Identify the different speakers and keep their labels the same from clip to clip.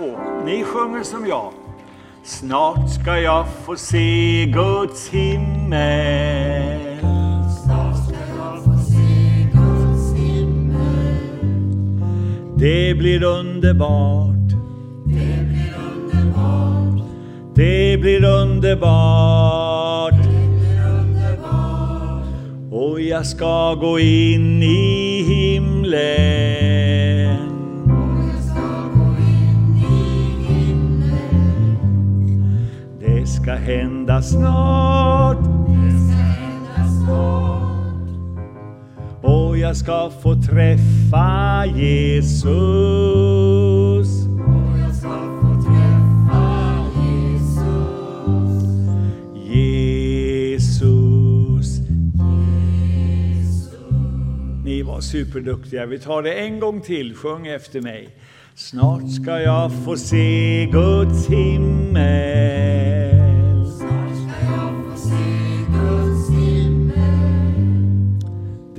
Speaker 1: på. Ni sjunger som jag. Snart ska jag få se Guds himmel.
Speaker 2: Snart ska jag få se Guds himmel.
Speaker 1: Det blir underbart.
Speaker 2: Det blir underbart.
Speaker 1: Det blir underbart.
Speaker 2: Det blir underbart.
Speaker 1: Och jag ska gå in i himlen. Hända snart.
Speaker 2: Det ska hända snart.
Speaker 1: Och jag ska få träffa Jesus.
Speaker 2: Och jag ska få träffa Jesus.
Speaker 1: Jesus. Ni var superduktiga. Vi tar det en gång till. Sjung efter mig. Snart ska jag få se Guds himmel.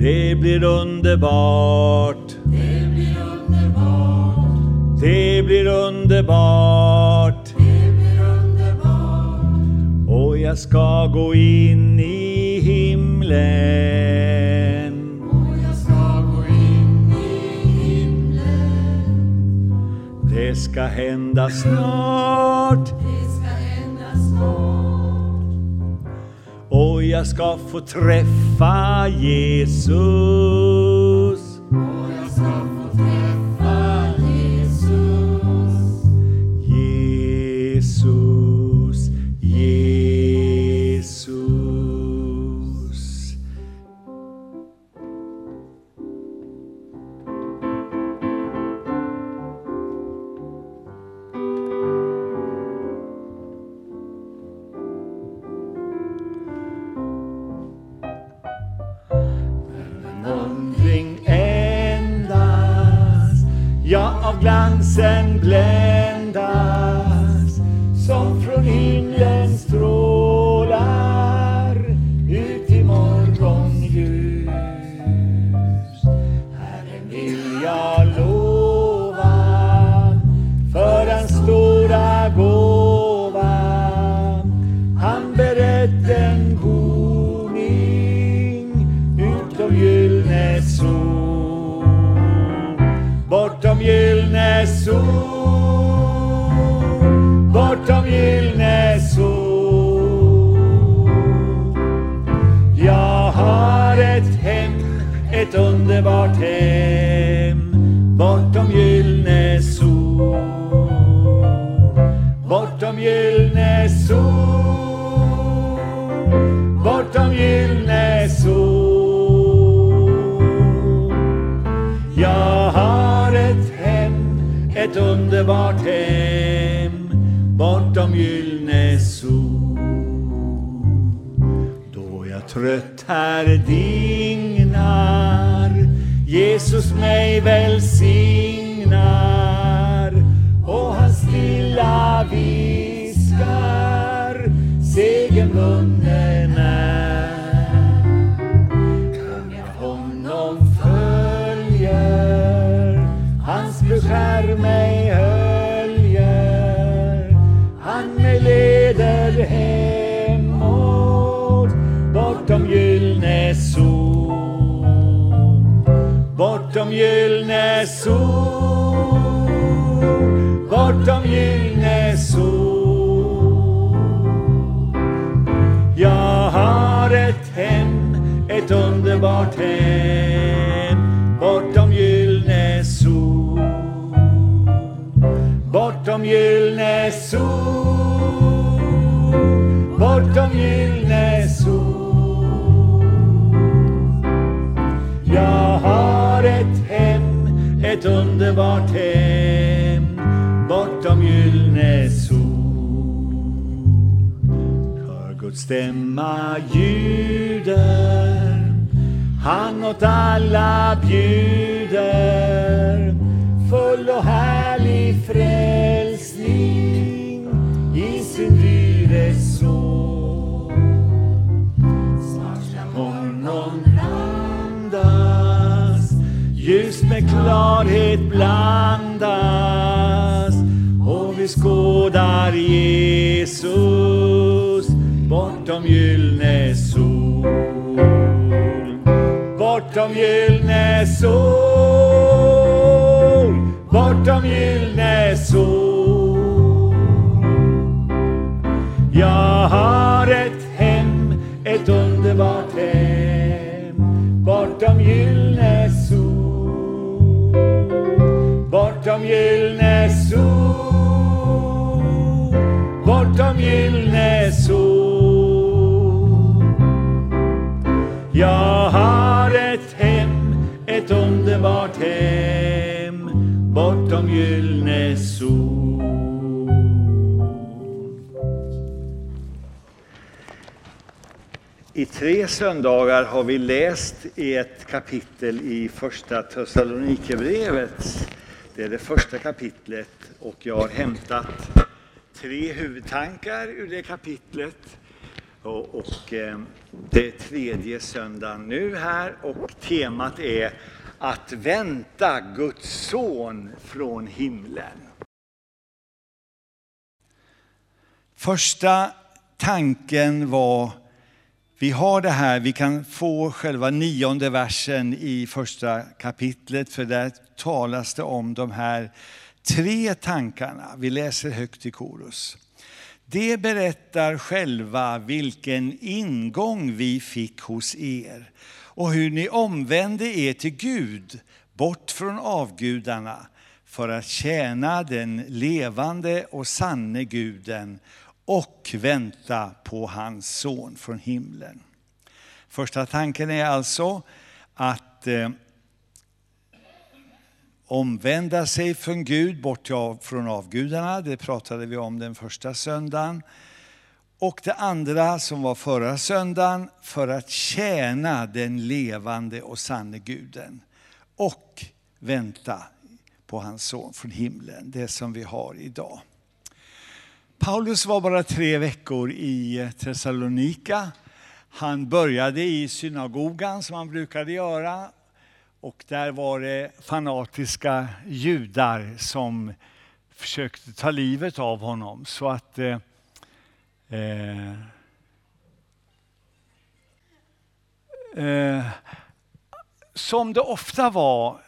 Speaker 1: Det blir underbart.
Speaker 2: Det blir underbart.
Speaker 1: Det blir underbart.
Speaker 2: Det blir underbart.
Speaker 1: Och jag ska gå in i himlen.
Speaker 2: Och jag ska gå in i himlen.
Speaker 1: Det ska hända snart. Jag ska få träffa Jesus. Gyllne sol, bortom gyllne sol. Jag har ett hem, ett underbart hem, bortom gyllne sol. Bortom gyllne sol, underbart hem, bortom gyllne sol. Då jag trött här dignar, Jesus mig välsignar och han stilla viskar, segern vunnen är. Om jag honom följer, hans beskär mig bortom gyllne sol, bortom gyllne sol. Jag har ett hem, ett underbart hem bortom gyllne sol. Bortom gyllne sol, bortom gyllne sol. Ett underbart hem bortom gyllne sol. Hör Guds stämma ljuder, han åt alla bjuder, full och härlig frälsning i sin dyres ljus med klarhet blandas och vi skådar Jesus bortom gyllne sol. Bortom gyllne sol, bortom gyllne gyllne bortom gyllne sol. Jag har ett hem, ett underbart hem, bortom gyllne sol. I tre söndagar har vi läst i ett kapitel i första Thessalonikerbrevet. Det är det första kapitlet och jag har hämtat tre huvudtankar ur det kapitlet. Och, och eh, det är tredje söndagen nu här och temat är att vänta Guds son från himlen. Första tanken var, vi har det här, vi kan få själva nionde versen i första kapitlet, för där talas det om de här tre tankarna. Vi läser högt i korus. Det berättar själva vilken ingång vi fick hos er och hur ni omvände er till Gud, bort från avgudarna, för att tjäna den levande och sanne guden och vänta på hans son från himlen. Första tanken är alltså att eh, omvända sig från Gud, bort från avgudarna. Det pratade vi om den första söndagen. Och det andra som var förra söndagen, för att tjäna den levande och sanne guden. Och vänta på hans son från himlen, det som vi har idag. Paulus var bara tre veckor i Thessalonika. Han började i synagogan som han brukade göra och där var det fanatiska judar som försökte ta livet av honom. Så att eh, eh, eh Som det ofta var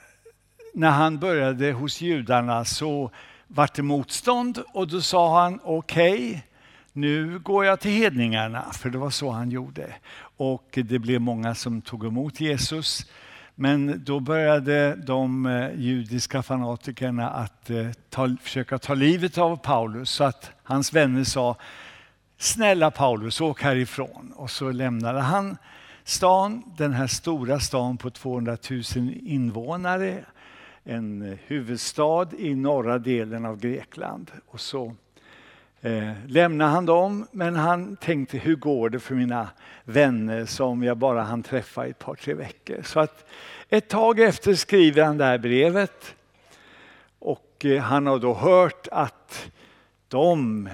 Speaker 1: när han började hos judarna så vart det motstånd och då sa han okej, okay, nu går jag till hedningarna, för det var så han gjorde. Och det blev många som tog emot Jesus. Men då började de eh, judiska fanatikerna att eh, ta, försöka ta livet av Paulus så att hans vänner sa Snälla Paulus, åk härifrån. Och så lämnade han stan, den här stora stan på 200 000 invånare, en eh, huvudstad i norra delen av Grekland. Och så eh, lämnade han dem, men han tänkte hur går det för mina vänner som jag bara hann träffa i ett par, tre veckor. Så att ett tag efter skriver han det här brevet och eh, han har då hört att de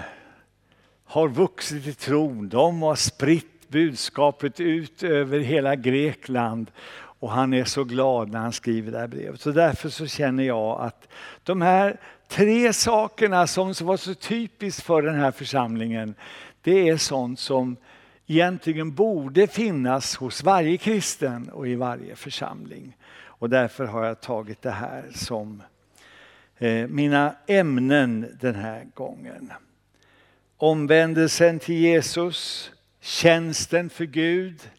Speaker 1: har vuxit i tron, de har spritt budskapet ut över hela Grekland och han är så glad när han skriver det här brevet. Så därför så känner jag att de här tre sakerna som var så typiskt för den här församlingen, det är sånt som egentligen borde finnas hos varje kristen och i varje församling. Och därför har jag tagit det här som eh, mina ämnen den här gången. Omvändelsen till Jesus, tjänsten för Gud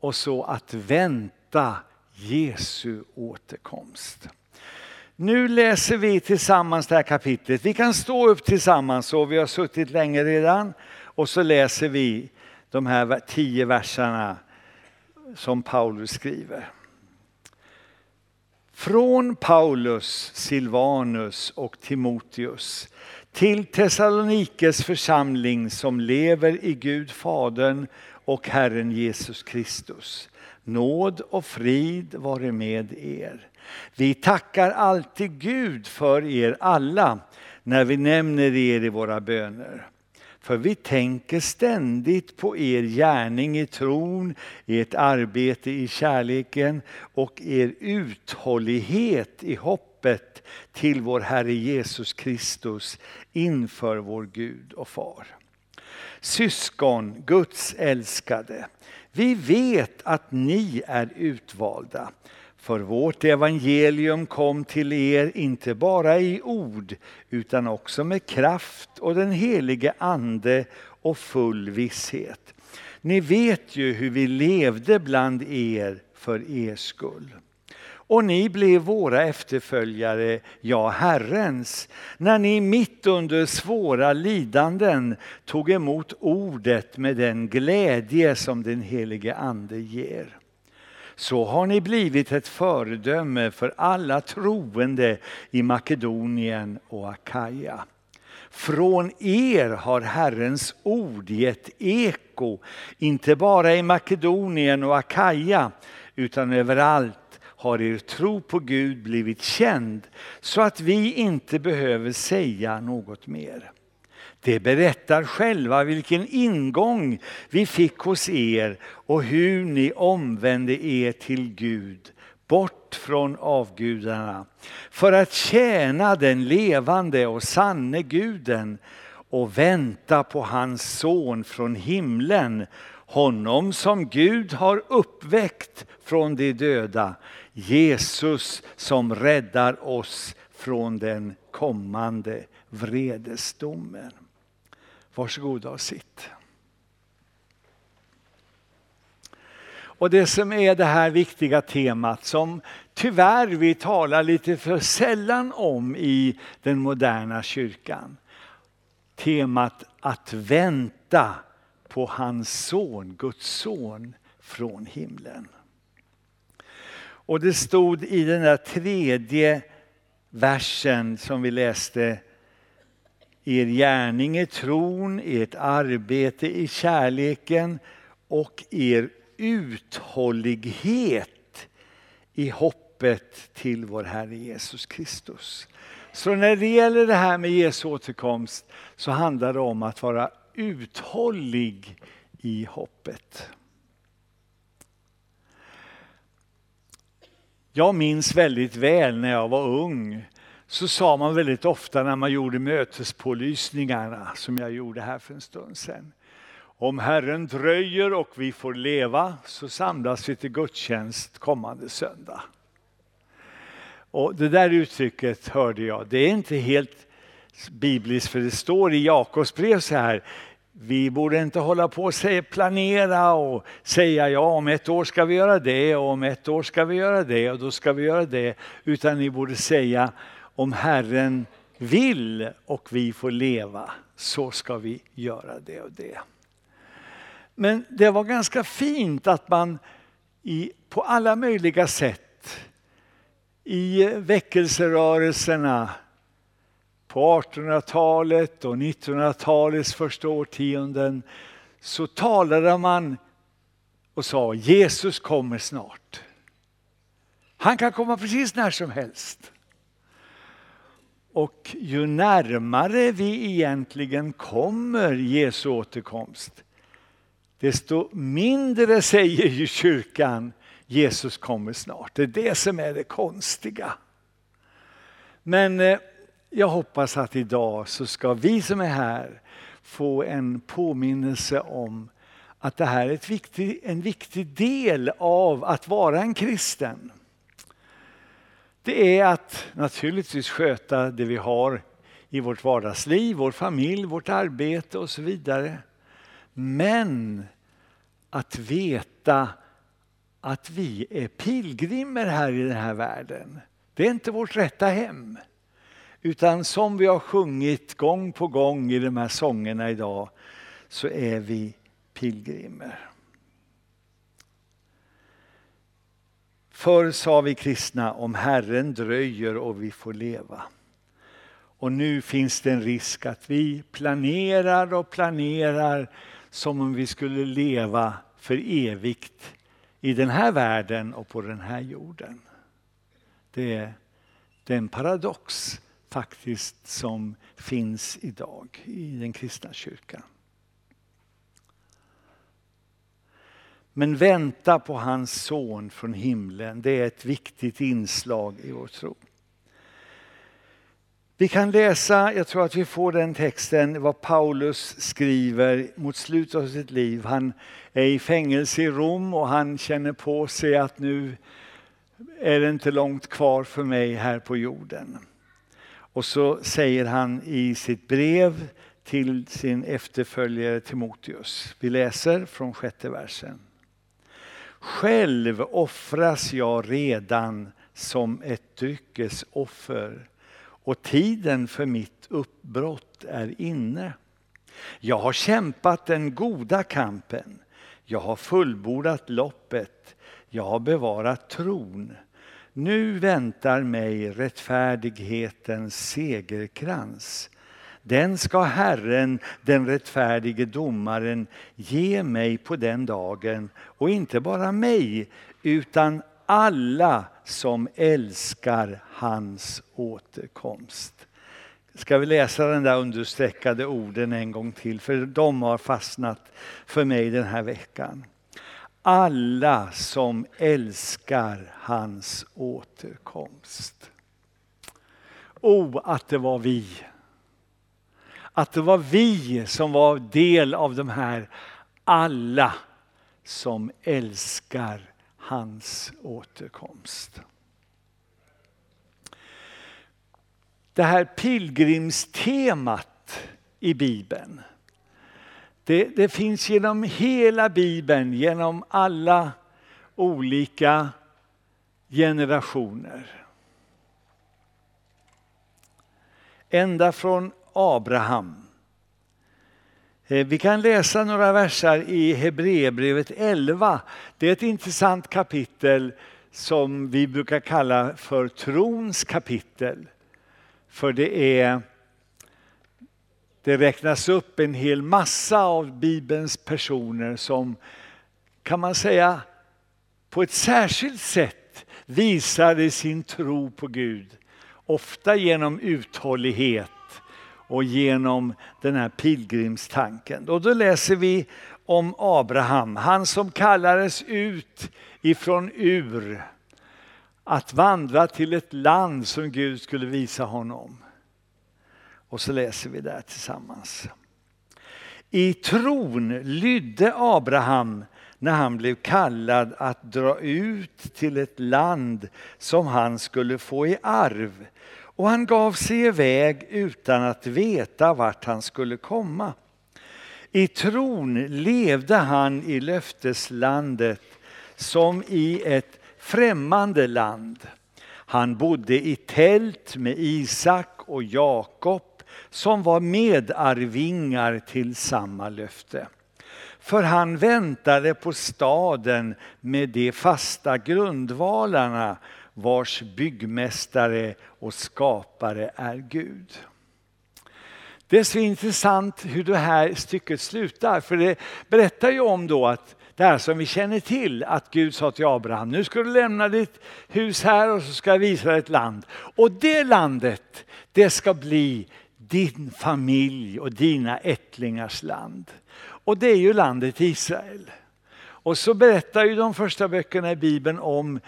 Speaker 1: och så att vänta Jesu återkomst. Nu läser vi tillsammans det här kapitlet. Vi kan stå upp tillsammans och vi har suttit länge redan. Och så läser vi de här tio verserna som Paulus skriver. Från Paulus, Silvanus och Timoteus till Thessalonikes församling som lever i Gud Fadern och Herren Jesus Kristus. Nåd och frid vare med er. Vi tackar alltid Gud för er alla när vi nämner er i våra böner. För vi tänker ständigt på er gärning i tron, ert arbete i kärleken och er uthållighet i hoppet till vår Herre Jesus Kristus inför vår Gud och Far. Syskon, Guds älskade, vi vet att ni är utvalda. För vårt evangelium kom till er inte bara i ord utan också med kraft och den helige ande och full visshet. Ni vet ju hur vi levde bland er för er skull. Och ni blev våra efterföljare, ja Herrens, när ni mitt under svåra lidanden tog emot ordet med den glädje som den helige Ande ger. Så har ni blivit ett föredöme för alla troende i Makedonien och Akaja. Från er har Herrens ord gett eko, inte bara i Makedonien och Akaja, utan överallt har er tro på Gud blivit känd så att vi inte behöver säga något mer. Det berättar själva vilken ingång vi fick hos er och hur ni omvände er till Gud bort från avgudarna för att tjäna den levande och sanne guden och vänta på hans son från himlen, honom som Gud har uppväckt från de döda, Jesus som räddar oss från den kommande vredesdomen. Varsågoda och sitt. Och det som är det här viktiga temat som tyvärr vi talar lite för sällan om i den moderna kyrkan. Temat att vänta på hans son, Guds son från himlen. Och det stod i den där tredje versen som vi läste. Er gärning är tron, ert arbete i kärleken och er uthållighet i hoppet till vår Herre Jesus Kristus. Så när det gäller det här med Jesu återkomst så handlar det om att vara uthållig i hoppet. Jag minns väldigt väl när jag var ung så sa man väldigt ofta när man gjorde mötespålysningarna som jag gjorde här för en stund sedan. Om Herren dröjer och vi får leva så samlas vi till gudstjänst kommande söndag. Och det där uttrycket hörde jag, det är inte helt bibliskt för det står i Jakobs brev så här, vi borde inte hålla på och säga, planera och säga ja om ett år ska vi göra det och om ett år ska vi göra det och då ska vi göra det. Utan ni borde säga om Herren vill och vi får leva så ska vi göra det och det. Men det var ganska fint att man i, på alla möjliga sätt i väckelserörelserna på 1800-talet och 1900-talets första årtionden så talade man och sa Jesus kommer snart. Han kan komma precis när som helst. Och ju närmare vi egentligen kommer Jesu återkomst, desto mindre säger ju kyrkan Jesus kommer snart. Det är det som är det konstiga. Men eh, jag hoppas att idag så ska vi som är här få en påminnelse om att det här är ett viktig, en viktig del av att vara en kristen. Det är att naturligtvis sköta det vi har i vårt vardagsliv, vår familj, vårt arbete och så vidare. Men att veta att vi är pilgrimer här i den här världen. Det är inte vårt rätta hem. Utan som vi har sjungit gång på gång i de här sångerna idag så är vi pilgrimer. Förr sa vi kristna om Herren dröjer och vi får leva. Och nu finns det en risk att vi planerar och planerar som om vi skulle leva för evigt i den här världen och på den här jorden. Det är, det är en paradox faktiskt som finns idag i den kristna kyrkan. Men vänta på hans son från himlen, det är ett viktigt inslag i vår tro. Vi kan läsa, jag tror att vi får den texten, vad Paulus skriver mot slutet av sitt liv. Han är i fängelse i Rom och han känner på sig att nu är det inte långt kvar för mig här på jorden. Och så säger han i sitt brev till sin efterföljare Timoteus. Vi läser från sjätte versen. Själv offras jag redan som ett dryckesoffer och tiden för mitt uppbrott är inne. Jag har kämpat den goda kampen. Jag har fullbordat loppet. Jag har bevarat tron. Nu väntar mig rättfärdighetens segerkrans. Den ska Herren, den rättfärdige domaren, ge mig på den dagen och inte bara mig utan alla som älskar hans återkomst. Ska vi läsa den där understreckade orden en gång till för de har fastnat för mig den här veckan. Alla som älskar hans återkomst. O, att det var vi. Att det var vi som var del av de här alla som älskar hans återkomst. Det här pilgrimstemat i Bibeln. Det, det, finns genom hela Bibeln, genom alla olika generationer. Ända från Abraham. Eh, vi kan läsa några versar i Hebreerbrevet 11. Det är ett intressant kapitel som vi brukar kalla för trons kapitel. För det är det räknas upp en hel massa av Bibelns personer som kan man säga på ett särskilt sätt visade sin tro på Gud. Ofta genom uthållighet och genom den här pilgrimstanken. Och då läser vi om Abraham, han som kallades ut ifrån Ur att vandra till ett land som Gud skulle visa honom. Och så läser vi där tillsammans. I tron lydde Abraham när han blev kallad att dra ut till ett land som han skulle få i arv. Och han gav sig iväg utan att veta vart han skulle komma. I tron levde han i löfteslandet som i ett främmande land. Han bodde i tält med Isak och Jakob som var medarvingar till samma löfte. För han väntade på staden med de fasta grundvalarna vars byggmästare och skapare är Gud. Det är så intressant hur det här stycket slutar, för det berättar ju om då att det här som vi känner till, att Gud sa till Abraham, nu ska du lämna ditt hus här och så ska jag visa dig ett land. Och det landet, det ska bli din familj och dina ättlingars land. Och det är ju landet Israel. Och så berättar ju de första böckerna i Bibeln om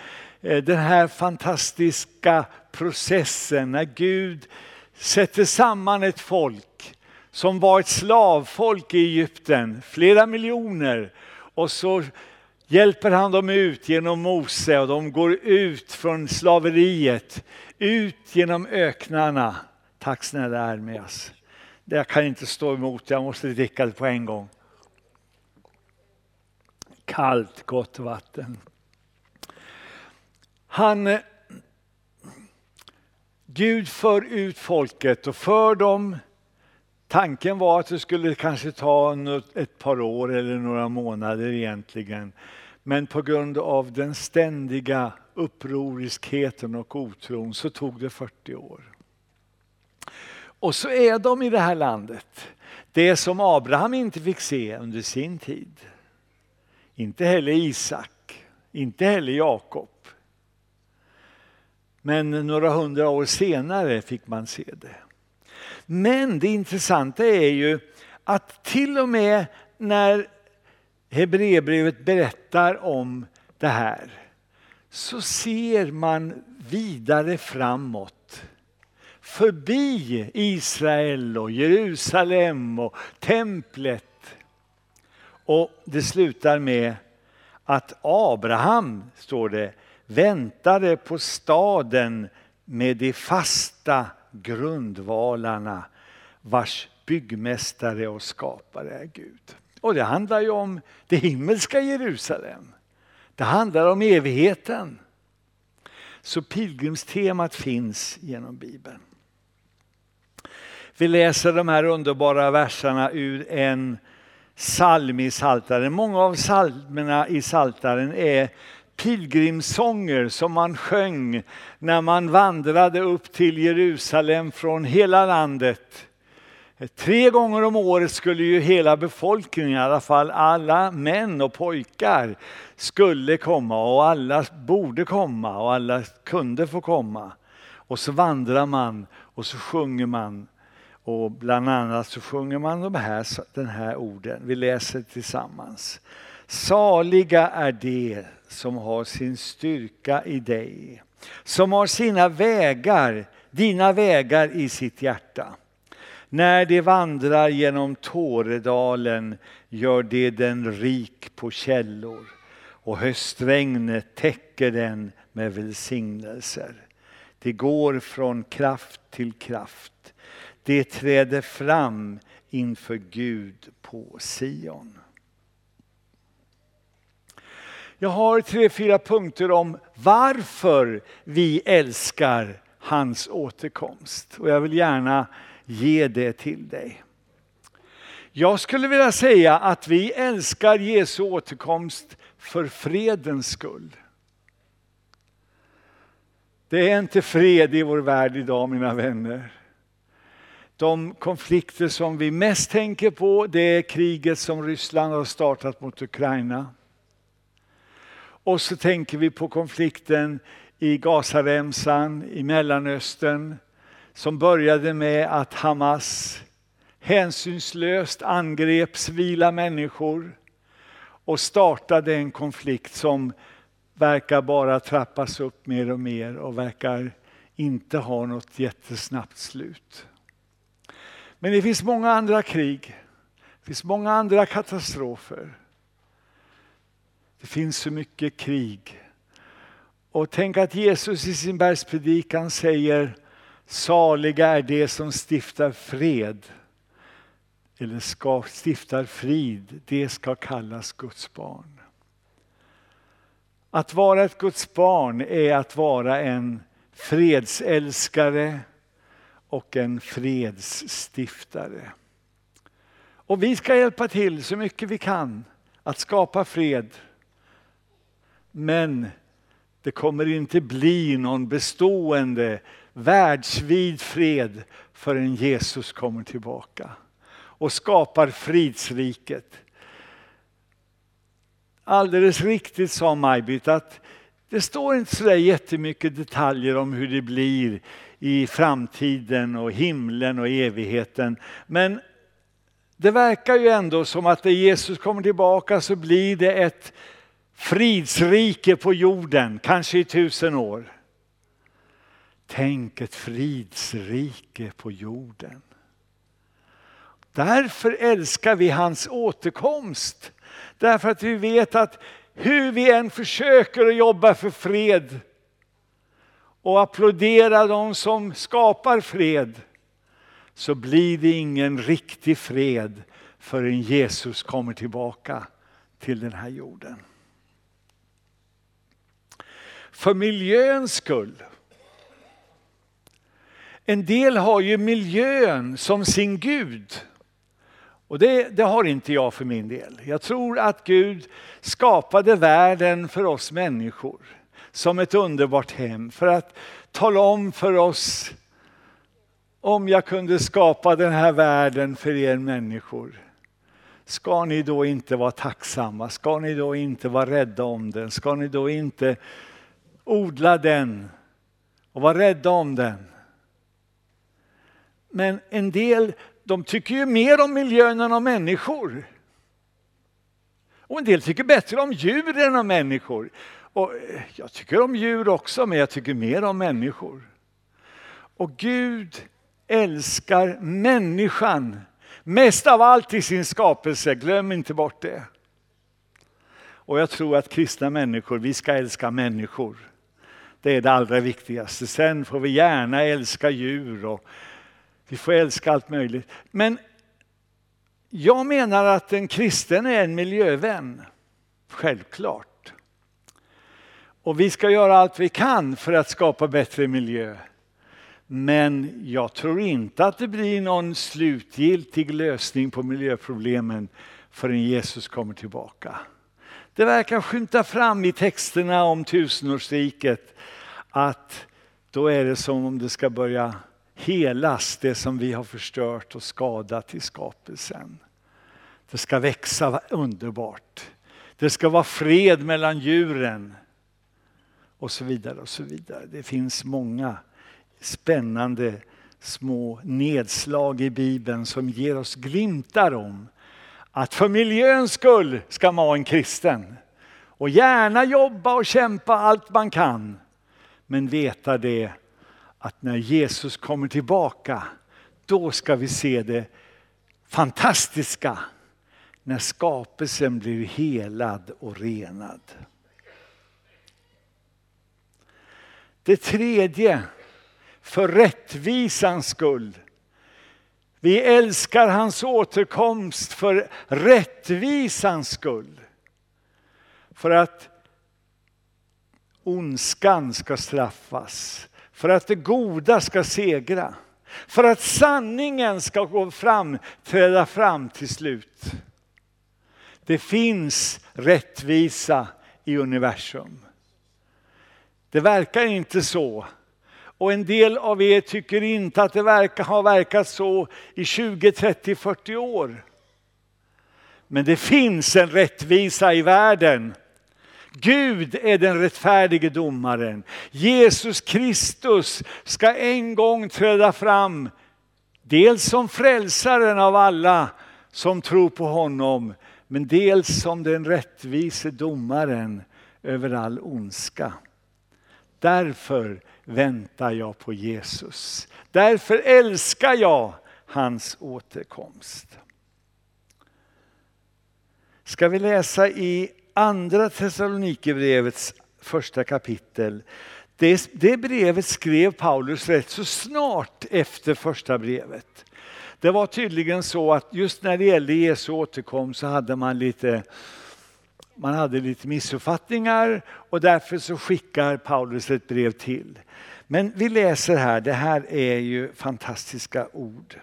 Speaker 1: eh, den här fantastiska processen när Gud sätter samman ett folk som var ett slavfolk i Egypten, flera miljoner. Och så hjälper han dem ut genom Mose och de går ut från slaveriet, ut genom öknarna Tack snälla Ermias. Jag kan inte stå emot, jag måste dricka det på en gång. Kallt, gott vatten. Han, eh, Gud för ut folket och för dem. Tanken var att det skulle kanske ta ett par år eller några månader egentligen. Men på grund av den ständiga upproriskheten och otron så tog det 40 år. Och så är de i det här landet. Det som Abraham inte fick se under sin tid. Inte heller Isak, inte heller Jakob. Men några hundra år senare fick man se det. Men det intressanta är ju att till och med när Hebreerbrevet berättar om det här så ser man vidare framåt förbi Israel och Jerusalem och templet. Och det slutar med att Abraham, står det, väntade på staden med de fasta grundvalarna vars byggmästare och skapare är Gud. Och det handlar ju om det himmelska Jerusalem. Det handlar om evigheten. Så pilgrimstemat finns genom Bibeln. Vi läser de här underbara verserna ur en psalm i Saltaren. Många av psalmerna i Saltaren är pilgrimssånger som man sjöng när man vandrade upp till Jerusalem från hela landet. Tre gånger om året skulle ju hela befolkningen, i alla fall alla män och pojkar, skulle komma och alla borde komma och alla kunde få komma. Och så vandrar man och så sjunger man. Och bland annat så sjunger man de här, den här orden. Vi läser tillsammans. Saliga är de som har sin styrka i dig, som har sina vägar, dina vägar i sitt hjärta. När de vandrar genom Tåredalen gör de den rik på källor och höstregnet täcker den med välsignelser. De går från kraft till kraft. Det träder fram inför Gud på Sion. Jag har tre, fyra punkter om varför vi älskar hans återkomst. Och jag vill gärna ge det till dig. Jag skulle vilja säga att vi älskar Jesu återkomst för fredens skull. Det är inte fred i vår värld idag mina vänner. De konflikter som vi mest tänker på det är kriget som Ryssland har startat mot Ukraina. Och så tänker vi på konflikten i Gazaremsan i Mellanöstern som började med att Hamas hänsynslöst angrep civila människor och startade en konflikt som verkar bara trappas upp mer och mer och verkar inte ha något jättesnabbt slut. Men det finns många andra krig. Det finns många andra katastrofer. Det finns så mycket krig. Och tänk att Jesus i sin bergspredikan säger Saliga är de som stiftar fred. Eller ska, stiftar frid, det ska kallas Guds barn. Att vara ett Guds barn är att vara en fredsälskare och en fredsstiftare. Och vi ska hjälpa till så mycket vi kan att skapa fred. Men det kommer inte bli någon bestående världsvid fred förrän Jesus kommer tillbaka och skapar fridsriket. Alldeles riktigt sa Maj-Britt att det står inte så där jättemycket detaljer om hur det blir i framtiden och himlen och evigheten. Men det verkar ju ändå som att när Jesus kommer tillbaka så blir det ett fridsrike på jorden, kanske i tusen år. Tänk ett fridsrike på jorden. Därför älskar vi hans återkomst. Därför att vi vet att hur vi än försöker att jobba för fred och applådera de som skapar fred så blir det ingen riktig fred förrän Jesus kommer tillbaka till den här jorden. För miljöns skull en del har ju miljön som sin Gud. Och det, det, har inte jag för min del. Jag tror att Gud skapade världen för oss människor som ett underbart hem för att tala om för oss om jag kunde skapa den här världen för er människor. Ska ni då inte vara tacksamma? Ska ni då inte vara rädda om den? Ska ni då inte odla den och vara rädda om den? Men en del de tycker ju mer om miljön än om människor. Och en del tycker bättre om djur än om människor. Och eh, jag tycker om djur också, men jag tycker mer om människor. Och Gud älskar människan mest av allt i sin skapelse. Glöm inte bort det. Och jag tror att kristna människor, vi ska älska människor. Det är det allra viktigaste. Sen får vi gärna älska djur och vi får älska allt möjligt. Men jag menar att en kristen är en miljövän. Självklart. Och vi ska göra allt vi kan för att skapa bättre miljö. Men jag tror inte att det blir någon slutgiltig lösning på miljöproblemen förrän Jesus kommer tillbaka. Det verkar skymta fram i texterna om tusenårsriket att då är det som om det ska börja helas, det som vi har förstört och skadat i skapelsen. Det ska växa underbart. Det ska vara fred mellan djuren och så vidare. och så vidare. Det finns många spännande små nedslag i Bibeln som ger oss glimtar om att för miljöns skull ska man vara en kristen. Och gärna jobba och kämpa allt man kan. Men veta det att när Jesus kommer tillbaka, då ska vi se det fantastiska. När skapelsen blir helad och renad. Det tredje, för rättvisans skull. Vi älskar hans återkomst för rättvisans skull. För att ondskan ska straffas. För att det goda ska segra. För att sanningen ska gå fram, träda fram till slut. Det finns rättvisa i universum. Det verkar inte så. Och en del av er tycker inte att det verkar har verkat så i 20, 30, 40 år. Men det finns en rättvisa i världen. Gud är den rättfärdige domaren. Jesus Kristus ska en gång träda fram. Dels som frälsaren av alla som tror på honom. Men dels som den rättvise domaren över all ondska. Därför väntar jag på Jesus. Därför älskar jag hans återkomst. Ska vi läsa i andra Thessalonikerbrevets första kapitel. Det, det brevet skrev Paulus rätt så snart efter första brevet. Det var tydligen så att just när det gällde Jesu återkomst så hade man lite man hade lite missuppfattningar och därför så skickar Paulus ett brev till. Men vi läser här, det här är ju fantastiska ord.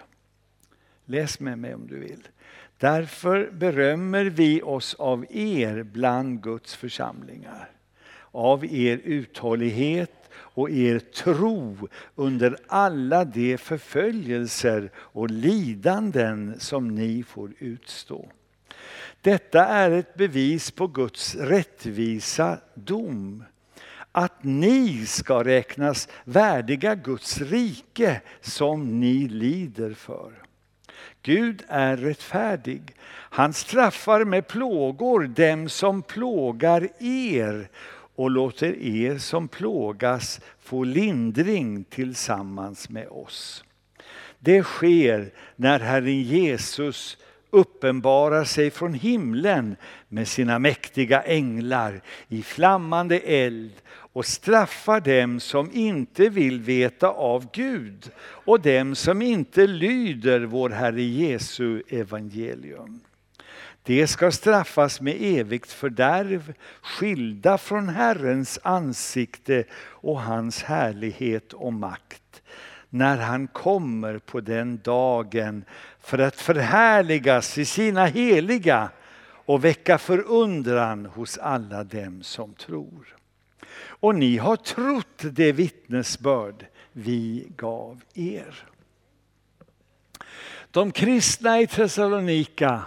Speaker 1: Läs med mig om du vill. Därför berömmer vi oss av er bland Guds församlingar, av er uthållighet och er tro under alla de förföljelser och lidanden som ni får utstå. Detta är ett bevis på Guds rättvisa dom. Att ni ska räknas värdiga Guds rike som ni lider för. Gud är rättfärdig. Han straffar med plågor dem som plågar er och låter er som plågas få lindring tillsammans med oss. Det sker när Herren Jesus uppenbarar sig från himlen med sina mäktiga änglar i flammande eld och straffar dem som inte vill veta av Gud och dem som inte lyder vår Herre Jesu evangelium. Det ska straffas med evigt fördärv, skilda från Herrens ansikte och hans härlighet och makt när han kommer på den dagen för att förhärligas i sina heliga och väcka förundran hos alla dem som tror. Och ni har trott det vittnesbörd vi gav er. De kristna i Thessalonika,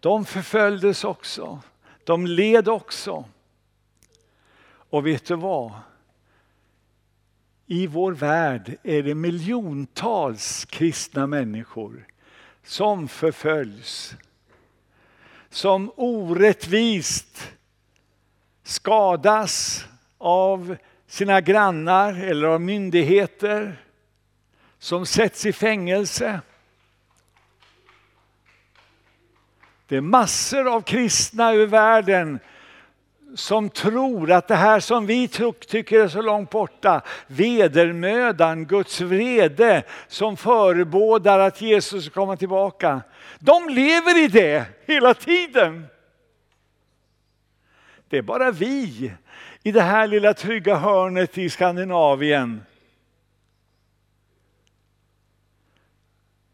Speaker 1: de förföljdes också. De led också. Och vet du vad? I vår värld är det miljontals kristna människor som förföljs. Som orättvist skadas av sina grannar eller av myndigheter. som sätts i fängelse. Det är massor av kristna över världen som tror att det här som vi tycker är så långt borta, vedermödan, Guds vrede som förebådar att Jesus ska komma tillbaka. De lever i det hela tiden. Det är bara vi i det här lilla trygga hörnet i Skandinavien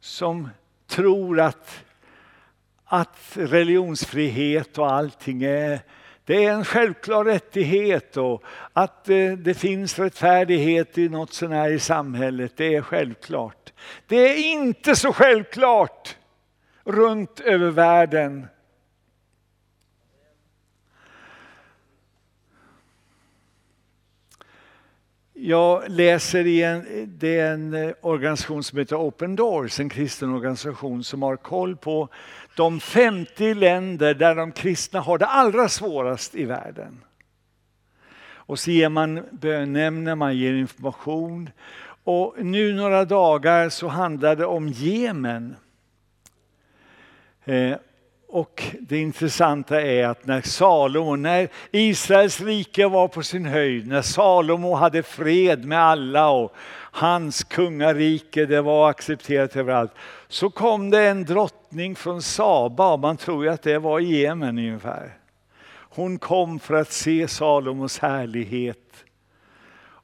Speaker 1: som tror att, att religionsfrihet och allting är det är en självklar rättighet och att eh, det finns rättfärdighet i något sånt här i samhället, det är självklart. Det är inte så självklart runt över världen. Jag läser i en, det är en eh, organisation som heter Open Doors, en kristen organisation som har koll på de 50 länder där de kristna har det allra svårast i världen. Och så ger man bönämnen, man ger information. Och nu några dagar så handlar det om Jemen. Eh, och det intressanta är att när Salomo, när Israels rike var på sin höjd, när Salomo hade fred med alla och hans kungarike det var accepterat överallt, så kom det en drottning från Saba, och man tror ju att det var i Jemen ungefär. Hon kom för att se Salomos härlighet.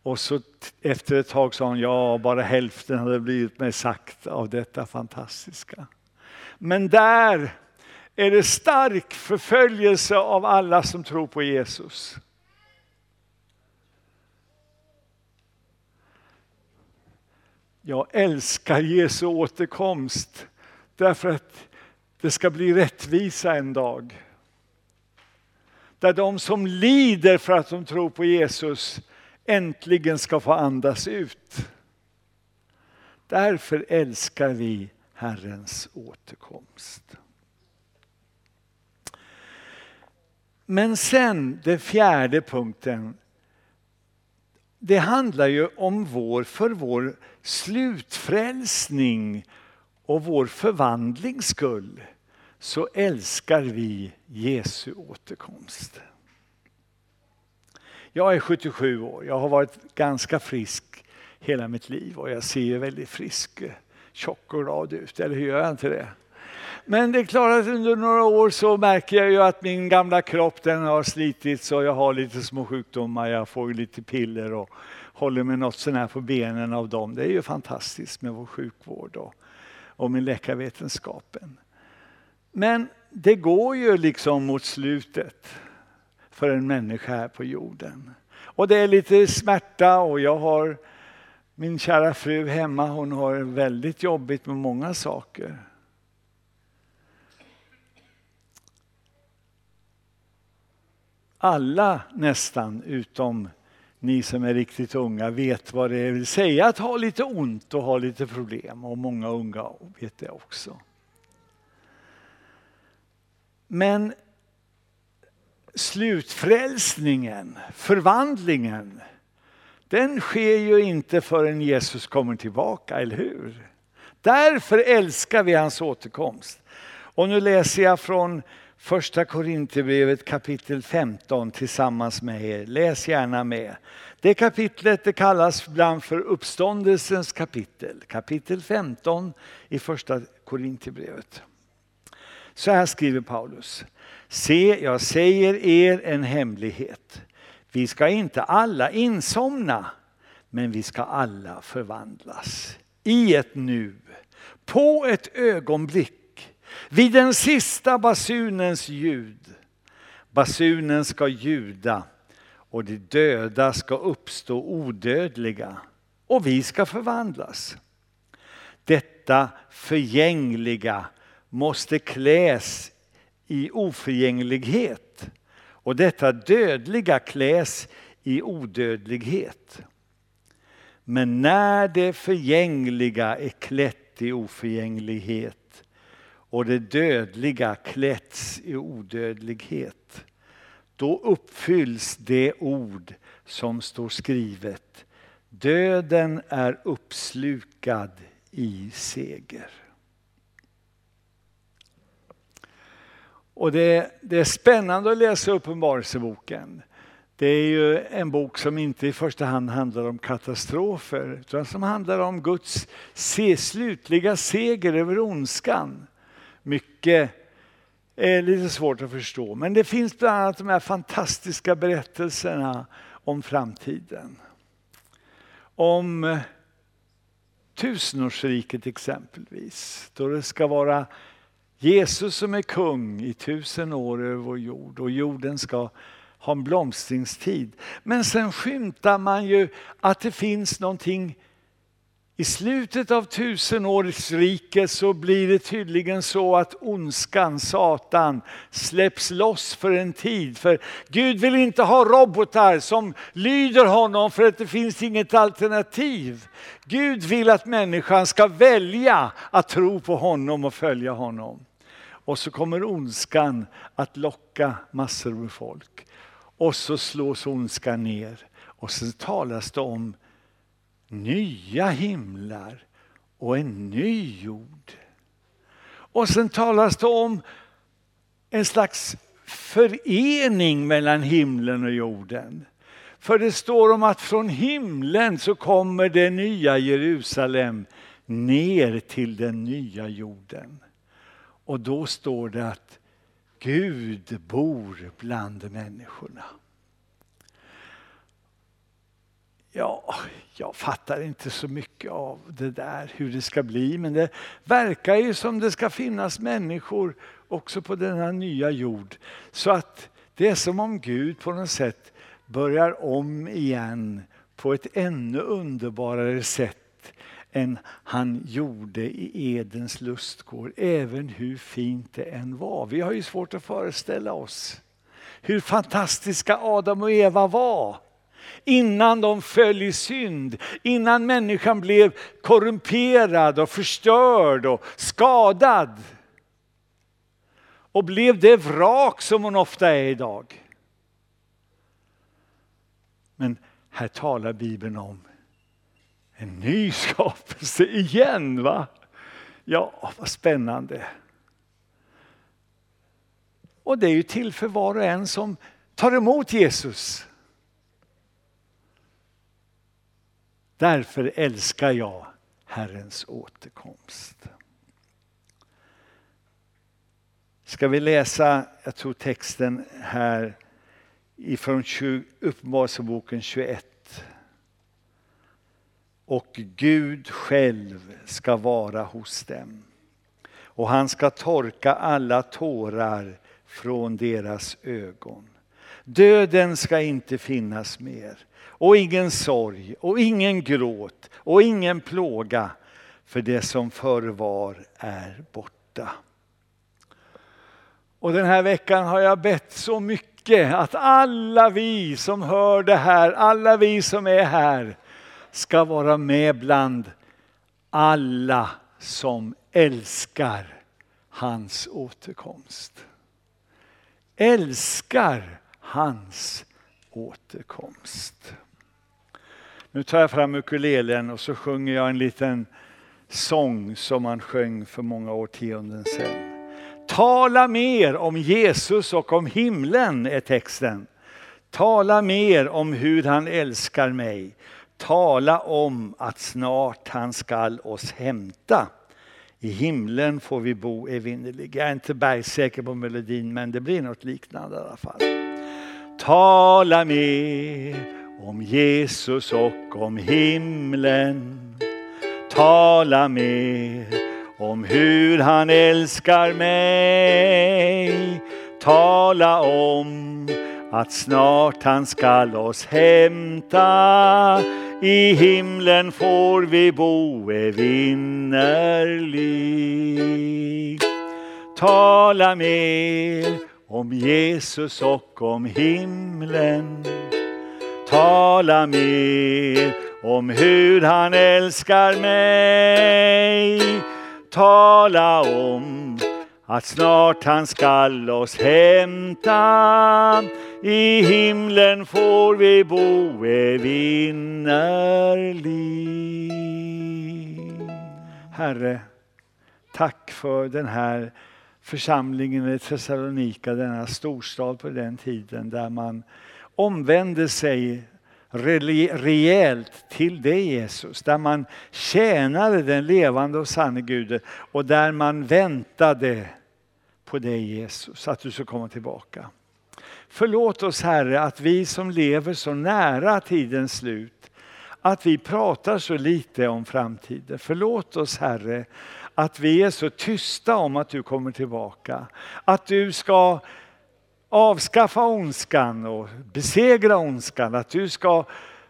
Speaker 1: Och så efter ett tag sa hon, ja bara hälften hade blivit mig sagt av detta fantastiska. Men där är det stark förföljelse av alla som tror på Jesus. Jag älskar Jesu återkomst därför att det ska bli rättvisa en dag. Där de som lider för att de tror på Jesus äntligen ska få andas ut. Därför älskar vi Herrens återkomst. Men sen den fjärde punkten. Det handlar ju om vår, för vår slutfrälsning och vår förvandlings skull så älskar vi Jesu återkomst. Jag är 77 år, jag har varit ganska frisk hela mitt liv och jag ser väldigt frisk, tjock och glad ut, eller hur gör jag inte det? Men det är klart att under några år så märker jag ju att min gamla kropp den har slitits och jag har lite små sjukdomar. Jag får lite piller och håller mig något sånär på benen av dem. Det är ju fantastiskt med vår sjukvård och, och med läkarvetenskapen. Men det går ju liksom mot slutet för en människa här på jorden. Och det är lite smärta och jag har min kära fru hemma, hon har väldigt jobbigt med många saker. Alla nästan, utom ni som är riktigt unga, vet vad det vill säga att ha lite ont och ha lite problem. Och många unga vet det också. Men slutfrälsningen, förvandlingen, den sker ju inte förrän Jesus kommer tillbaka, eller hur? Därför älskar vi hans återkomst. Och nu läser jag från Första Korinthierbrevet kapitel 15 tillsammans med er. Läs gärna med. Det kapitlet det kallas ibland för uppståndelsens kapitel. Kapitel 15 i första Korinthierbrevet. Så här skriver Paulus. Se, jag säger er en hemlighet. Vi ska inte alla insomna, men vi ska alla förvandlas. I ett nu, på ett ögonblick vid den sista basunens ljud. Basunen ska ljuda och de döda ska uppstå odödliga och vi ska förvandlas. Detta förgängliga måste kläs i oförgänglighet och detta dödliga kläs i odödlighet. Men när det förgängliga är klätt i oförgänglighet och det dödliga klätts i odödlighet. Då uppfylls det ord som står skrivet. Döden är uppslukad i seger. Och det, det är spännande att läsa Uppenbarelseboken. Det är ju en bok som inte i första hand handlar om katastrofer utan som handlar om Guds slutliga seger över ondskan. Mycket är lite svårt att förstå men det finns bland annat de här fantastiska berättelserna om framtiden. Om tusenårsriket exempelvis, då det ska vara Jesus som är kung i tusen år över vår jord och jorden ska ha en blomstringstid. Men sen skymtar man ju att det finns någonting i slutet av tusenårsriket så blir det tydligen så att ondskan, Satan, släpps loss för en tid. För Gud vill inte ha robotar som lyder honom för att det finns inget alternativ. Gud vill att människan ska välja att tro på honom och följa honom. Och så kommer ondskan att locka massor med folk. Och så slås ondskan ner. Och så talas det om nya himlar och en ny jord. Och sen talas det om en slags förening mellan himlen och jorden. För det står om att från himlen så kommer det nya Jerusalem ner till den nya jorden. Och då står det att Gud bor bland människorna. Ja, jag fattar inte så mycket av det där, hur det ska bli. Men det verkar ju som det ska finnas människor också på denna nya jord. Så att det är som om Gud på något sätt börjar om igen på ett ännu underbarare sätt än han gjorde i Edens lustgård, även hur fint det än var. Vi har ju svårt att föreställa oss hur fantastiska Adam och Eva var innan de föll i synd, innan människan blev korrumperad och förstörd och skadad. Och blev det vrak som hon ofta är idag. Men här talar Bibeln om en ny skapelse igen. va? Ja, vad spännande. Och det är ju till för var och en som tar emot Jesus. Därför älskar jag Herrens återkomst. Ska vi läsa, jag tror texten här ifrån Uppenbarelseboken 21 och Gud själv ska vara hos dem. Och han ska torka alla tårar från deras ögon. Döden ska inte finnas mer och ingen sorg och ingen gråt och ingen plåga för det som förr var är borta. Och den här veckan har jag bett så mycket att alla vi som hör det här, alla vi som är här ska vara med bland alla som älskar hans återkomst. Älskar hans återkomst. Nu tar jag fram ukulelen och så sjunger jag en liten sång som man sjöng för många årtionden sedan. Tala mer om Jesus och om himlen är texten. Tala mer om hur han älskar mig. Tala om att snart han skall oss hämta. I himlen får vi bo evinnerlig. Jag är inte bergsäker på melodin men det blir något liknande i alla fall. Tala mer om Jesus och om himlen. Tala mer om hur han älskar mig. Tala om att snart han skall oss hämta. I himlen får vi bo evinnerligt. Tala mer om Jesus och om himlen. Tala mer om hur han älskar mig. Tala om att snart han skall oss hämta. I himlen får vi bo evinnerligt Herre, tack för den här församlingen i Thessalonika, denna storstad på den tiden där man omvände sig rejält till dig Jesus. Där man tjänade den levande och sanne Guden och där man väntade på dig Jesus, att du ska komma tillbaka. Förlåt oss Herre att vi som lever så nära tidens slut, att vi pratar så lite om framtiden. Förlåt oss Herre att vi är så tysta om att du kommer tillbaka. Att du ska avskaffa ondskan och besegra ondskan. Att du ska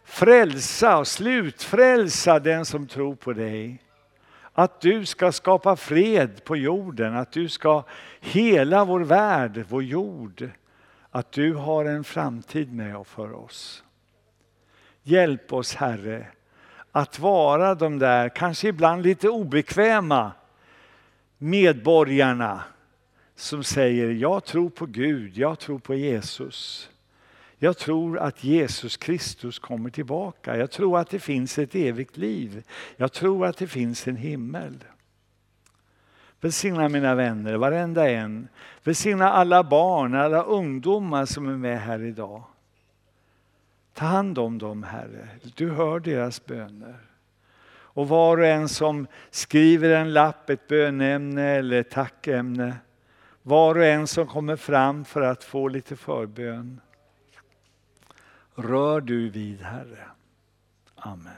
Speaker 1: frälsa och slutfrälsa den som tror på dig. Att du ska skapa fred på jorden, att du ska hela vår värld, vår jord. Att du har en framtid med och för oss. Hjälp oss Herre att vara de där, kanske ibland lite obekväma medborgarna som säger jag tror på Gud, jag tror på Jesus. Jag tror att Jesus Kristus kommer tillbaka. Jag tror att det finns ett evigt liv. Jag tror att det finns en himmel. Välsigna mina vänner, varenda en. Välsigna alla barn, alla ungdomar som är med här idag. Ta hand om dem Herre, du hör deras böner. Och var och en som skriver en lapp, ett bönämne eller ett tackämne. Var och en som kommer fram för att få lite förbön. Rör du vid Herre. Amen.